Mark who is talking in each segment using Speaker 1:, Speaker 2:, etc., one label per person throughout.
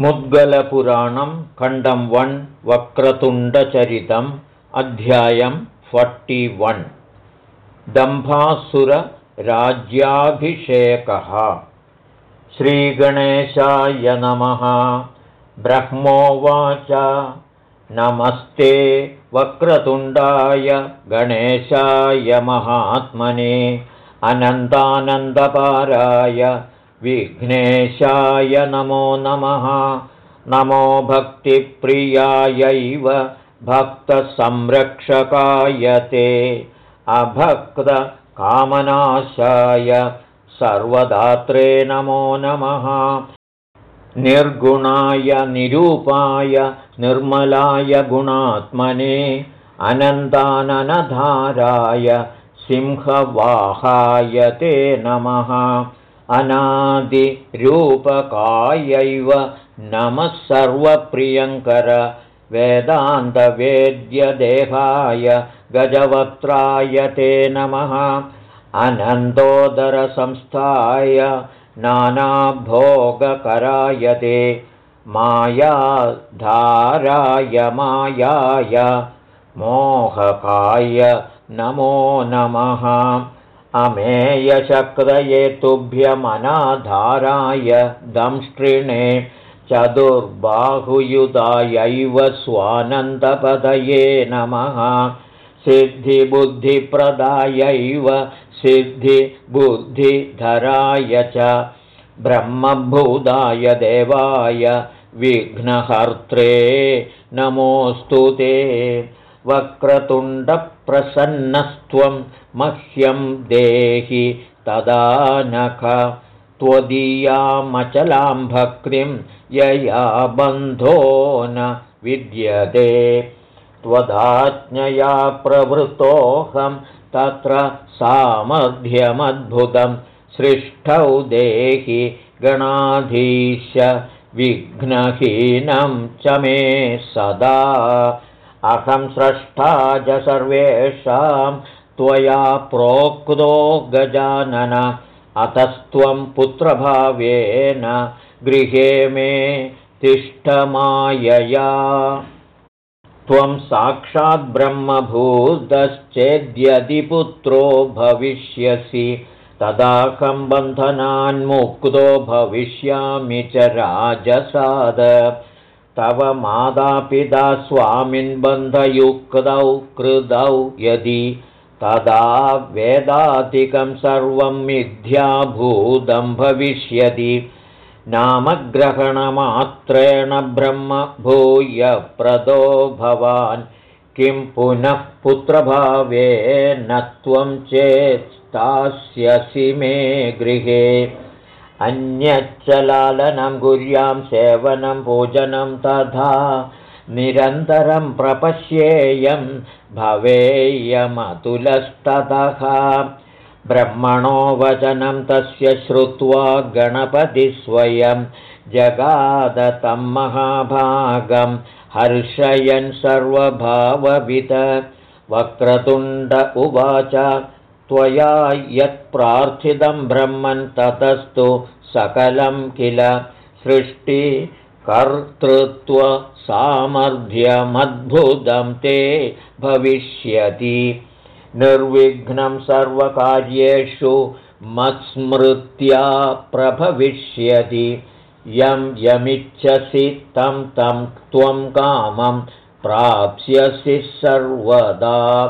Speaker 1: मुद्गलपुराणं खण्डं वन् वक्रतुण्डचरितम् अध्यायं forty one. दम्भासुरराज्याभिषेकः। श्रीगणेशाय नमः। ब्रह्मोवाच। नमस्ते। वक्रतुण्डाय गणेशाय महात्मने। अनन्तानन्दपाराय विघ्नेशाय नमो नमः। नमो भक्तिप्रियायैव भक्तसंरक्षकाय ते। अभक्तकामनाशाय सर्वदात्रे नमो नमः। निर्गुणाय निरूपाय निर्मलाय गुणात्मने। अनन्ताननधाराय सिंहवाहाय ते नमः अनादिरूपकायैव नमः सर्वप्रियङ्कर वेदान्तवेद्यदेहाय गजवक्त्राय ते नमः अनन्तोदरसंस्थाय नानाभोगकराय ते मायाधाराय मायाय मोहकाय नमो नमः अमेयशक्रये तुभ्यमनाधाराय दंष्ट्रिणे चतुर्बाहुयुधायैव स्वानन्दपदये नमः। सिद्धिबुद्धिप्रदायैव सिद्धिबुद्धिधराय च ब्रह्मभूताय देवाय विघ्नहर्त्रे। नमोऽस्तु ते वक्रतुण्डप्रसन्नस्त्वं मह्यं देहि तदा नख त्वदीयामचलां भक्तिं यया बन्धो न विद्यते। त्वदाज्ञया प्रवृतोऽहं तत्र सामर्थ्यमद्भुतं सृष्टौ देहि गणाधीश विघ्नहीनं च मे सदा अहं स्रष्टा च सर्वेषां त्वया प्रोक्तो गजानन अतस्त्वं पुत्रभावेन गृहे मे तिष्ठमायया। त्वं साक्षाद्ब्रह्मभूतश्चेद्यदि पुत्रो भविष्यसि तदाहं बन्धनान्मुक्तो भविष्यामि च राजसाद तव मातापिता स्वामिन्बन्धयुक्तौ कृतौ यदि तदा वेदातिकं सर्वं मिथ्याभूतं भविष्यति। नामग्रहणमात्रेण ब्रह्म भूय प्रदो भवान्। किं पुनः पुत्रभावेन चेत् स्थास्यसि मे गृहे अन्यच्च लालनं गुर्यां सेवनं पूजनं तथा निरन्तरं प्रपश्येयं भवेयमतुलस्ततः। ब्रह्मणो वचनं तस्य श्रुत्वा गणपतिस्वयं जगादतं महाभागं हर्षयन् सर्वभाववित वक्रतुण्ड उवाच त्वया यत्प्रार्थितं ब्रह्मन् ततस्तु सकलं किल? सृष्टिकर्तृत्वसामर्थ्यमद्भुतं ते भविष्यति। निर्विघ्नं सर्वकार्येषु मत्स्मृत्या प्रभविष्यति। यं यमिच्छसि तं तं त्वं कामं प्राप्स्यसि सर्वदा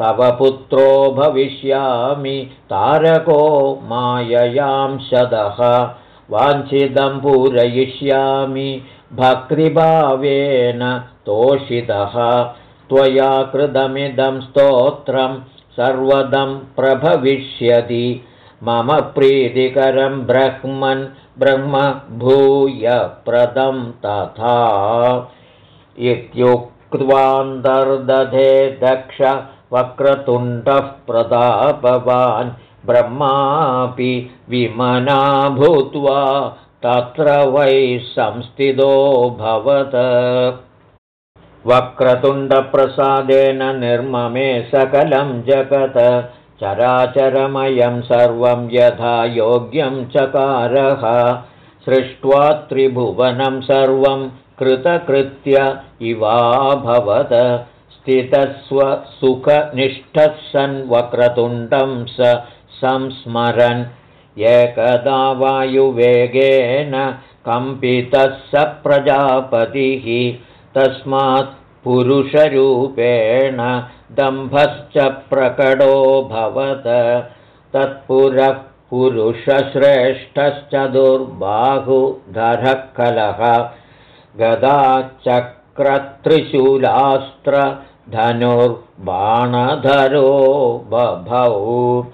Speaker 1: तव पुत्रो भविष्यामि तारको माययां शदः। वाञ्छितं पूरयिष्यामि भक्तिभावेन तोषितः। त्वया कृतमिदं स्तोत्रं सर्वदं प्रभविष्यति। मम प्रीतिकरं ब्रह्मन् ब्रह्म भूयप्रदं तथा। इत्युक्त्वान्तर्दधे दक्ष वक्रतुण्डः प्रतापवान् ब्रह्मापि विमना भूत्वा तत्र वै भवत। वक्रतुण्डप्रसादेन निर्ममे सकलं जगत। चराचरमयं सर्वं यथा योग्यं चकारः। सृष्ट्वा त्रिभुवनं सर्वं कृतकृत्य इवाभवत् स्थितस्वसुखनिष्ठः सन् वक्रतुण्डं स संस्मरन्। एकदा वायुवेगेन कम्पितः स प्रजापतिः तस्मात् पुरुषरूपेण दम्भश्च प्रकटोऽभवत् तत्पुरः पुरुषश्रेष्ठश्च दुर्बाहुधरः कलः गदाचक्रत्रिशूलास्त्रधनुर्बाणधरो बभौ।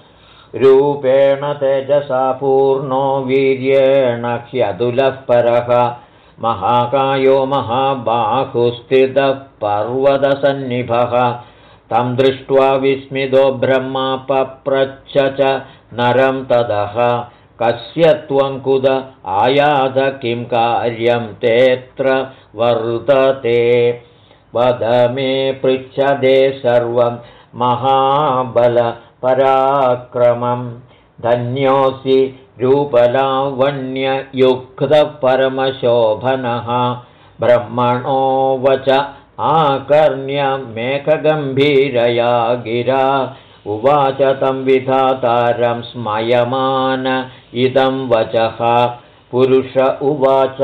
Speaker 1: रूपेण तेजसा पूर्णो वीर्येण ह्यदुलः परः। महाकायो महाबाहुस्थितः पर्वतसन्निभः तं दृष्ट्वा विस्मितो ब्रह्मा पप्रच्छ च नरं तदः। कस्य त्वं कुद आयात किं कार्यं तेऽत्र वर्तते वद मे पृच्छदे सर्वं महाबलपराक्रमं। धन्योऽसि रूपलावण्ययुक्तपरमशोभनः। ब्रह्मणो वच आकर्ण्यमेकगम्भीरया गिरा। उवाच तं विधातारं स्मयमान इदं वचः। पुरुष उवाच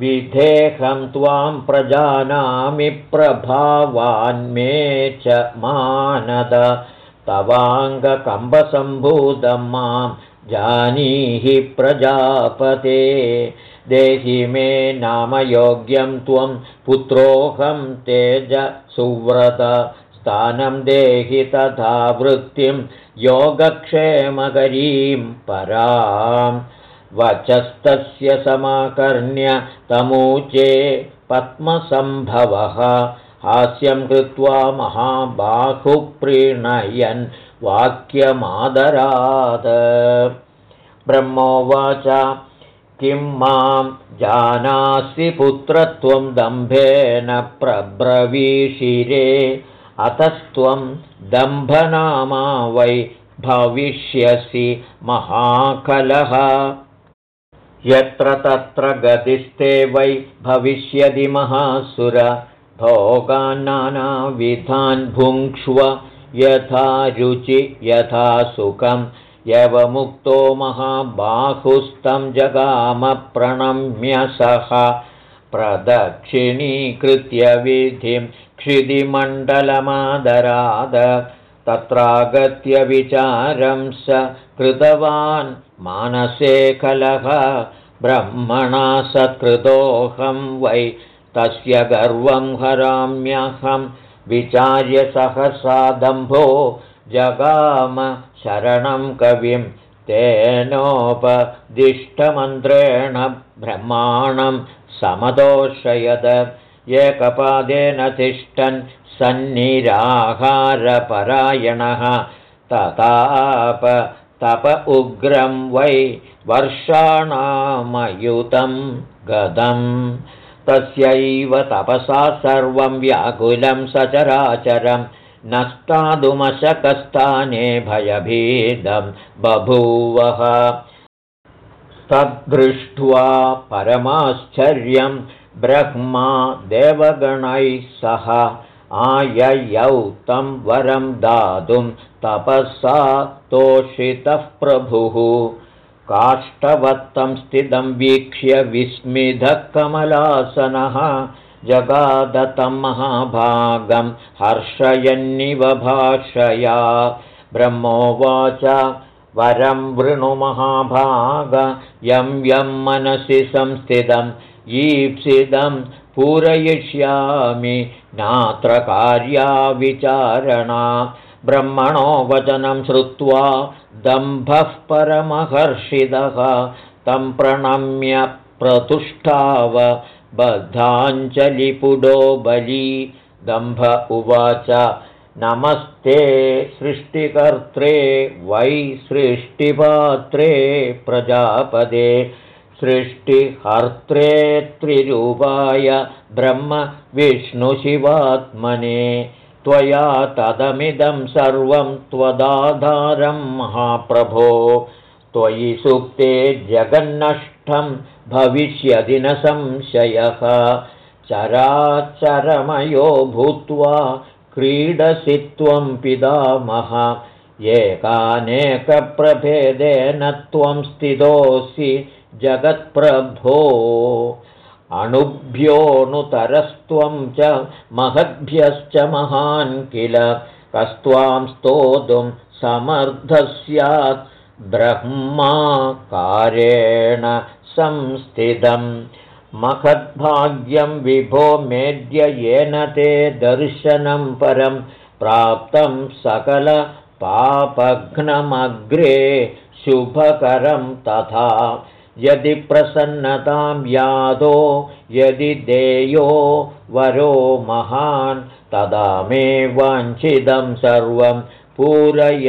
Speaker 1: विधेहं त्वां प्रजानामि प्रभावान्मे च मानद। तवाङ्गकम्बसम्भूतं मां जानीहि प्रजापते। देहि मे नामयोग्यं त्वं पुत्रोऽहं तेज सुव्रत। स्थानं देहि तथा वृत्तिं योगक्षेमकरीं परां वचस्तस्य समाकर्ण्य तमूचे पद्मसम्भवः। हास्यं कृत्वा महाबाहुप्रीणयन् वाक्यमादरात् ब्रह्मोवाच किं मां जानासि पुत्रत्वं दम्भेन प्रब्रवीशिरे अतस्त्वं दम्भनामा वै भविष्यसि महाकलः यत्र तत्र गतिस्ते वै भविष्यति महासुर। भोगान्नानाविधान् भुङ्क्ष्व यथा रुचि यथा सुखं यवमुक्तो महाबाहुस्तं जगामप्रणम्य सः प्रदक्षिणीकृत्य विधिं क्षिदिमण्डलमादराद तत्रागत्य विचारं स कृतवान् मानसे कलः ब्रह्मणा सत्कृतोऽहं वै तस्य गर्वं हराम्यहं विचार्य सहसा दम्भो जगाम शरणं कविं तेनोपदिष्टमन्त्रेण ब्रह्माणं समदोषयद एकपादेन तिष्ठन् सन्निराहारपरायणः। तताप तप उग्रं वै वर्षाणामयुतं गदम्। तस्यैव तपसा सर्वं व्याकुलं सचराचरं। नष्टादुमशकस्थाने भयभेदं बभूवः। तद्दृष्ट्वा परमाश्चर्यं ब्रह्मा देवगणैः सह आययौ तं वरं दातुं तपःसा तोषितः प्रभुः। काष्ठवत्तं स्थितं वीक्ष्य विस्मितः कमलासनः जगादतं महाभागं हर्षयन्निव भाषया। ब्रह्मोवाच वरं वृणुमहाभाग यं यं मनसि संस्थितं ईप्सितं पूरयिष्यामि नात्र कार्याविचारणा। ब्रह्मणो वचनं श्रुत्वा दम्भः परमहर्षितः तं प्रणम्य प्रतुष्ठाव बद्धाञ्जलिपुडो बली। दम्भ उवाच नमस्ते सृष्टिकर्त्रे वै सृष्टिपात्रे प्रजापदे सृष्टिहर्त्रे त्रिरूपाय ब्रह्मविष्णुशिवात्मने त्वया तदमिदं सर्वं त्वदाधारं महाप्रभो। त्वयि सुप्ते जगन्नष्ट नष्टं भविष्यदि न संशयः। चराचरमयो भूत्वा क्रीडसि त्वं पितामह एकानेकप्रभेदेन त्वं स्थितोऽसि जगत्प्रभो अणुभ्योऽनुतरस्त्वं च महद्भ्यश्च महान् किल? कस्त्वां स्तोतुं समर्थः स्यात्। ब्रह्माकारेण संस्थितम् महद्भाग्यं विभो मेद्य येन ते दर्शनं परं प्राप्तं सकलपापघ्नमग्रे शुभकरं तथा यदि प्रसन्नतां यादो यदि देयो वरो महान् तदा मे वाञ्छिदं सर्वं पूरयस्वप्रजापदे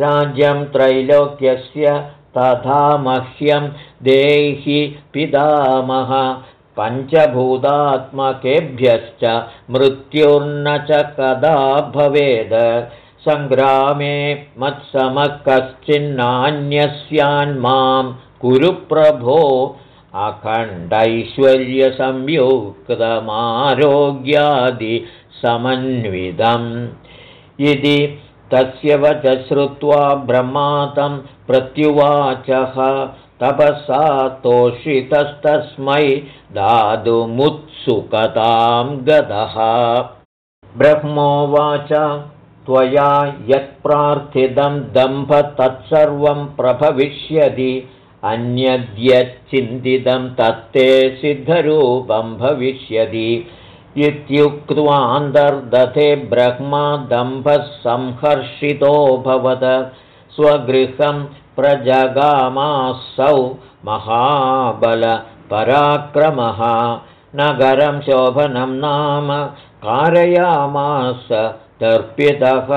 Speaker 1: राज्यं त्रैलोक्यस्य तथा मह्यं देहि पितामह पञ्चभूतात्मकेभ्यश्च मृत्युर्न च कदा भवेद् सङ्ग्रामे मत्समः कश्चिन्नान्यस्यान्मां कुरु प्रभो अखण्डैश्वर्यसंयुक्तमारोग्यादिसमन्वितम् इति तस्य वच श्रुत्वा ब्रह्मातं प्रत्युवाचः तपसा तोषितस्तस्मै दातुमुत्सुकतां गतः। ब्रह्मोवाच त्वया यत्प्रार्थितं दम्भ तत्सर्वं प्रभविष्यति अन्यद्यच्चिन्तितं तत्ते सिद्धरूपं भविष्यति। इत्युक्त्वान्तर्दधे ब्रह्मदम्भः संहर्षितोऽभवत् स्वगृहं प्रजगामासौ महाबलपराक्रमः नगरं शोभनं नाम कारयामास तर्पितः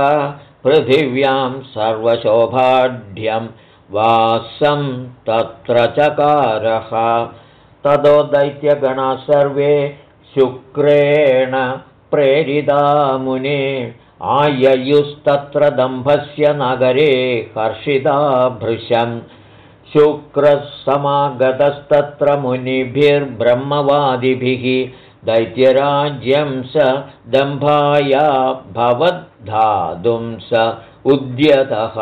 Speaker 1: पृथिव्यां सर्वशोभाढ्यं वासं तत्र चकारः। ततो दैत्यगणा सर्वे शुक्रेण प्रेरिता मुने। आययुस्तत्र दम्भस्य नगरे हर्षिता भृशं। शुक्रः समागतस्तत्र मुनिभिर्ब्रह्मवादिभिः दैत्यराज्यं स दम्भाया भवद्धातुं स उद्यतः।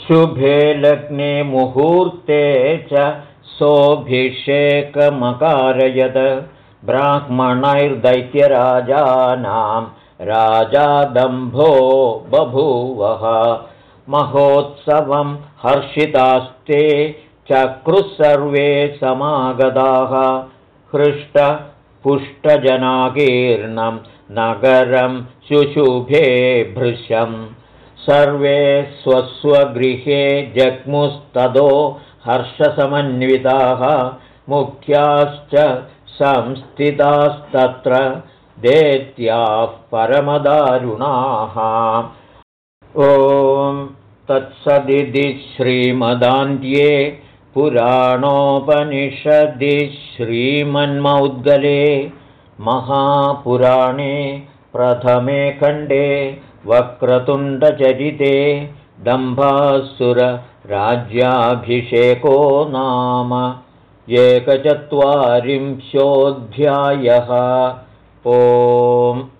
Speaker 1: शुभे लग्ने मुहूर्ते च सोऽभिषेकमकारयत्। ब्राह्मणैर्दैत्यराजानां राजादम्भो बभूवः। महोत्सवं हर्षितास्ते चक्रुः सर्वे समागताः हृष्टपुष्टजनाकीर्णं नगरं शुशुभे भृशं। सर्वे स्वस्वगृहे जग्मुस्तदो हर्षसमन्विताः मुख्याश्च संस्थितास्तत्र देत्याः परमदारुणाः। ॐ तत्सदिति श्रीमदान्त्ये पुराणोपनिषदि श्रीमन्मौद्गले महापुराणे प्रथमे खण्डे वक्रतुण्डचरिते दम्भासुरराज्याभिषेको नाम। एकचत्वारिंशोऽध्यायः। ओम्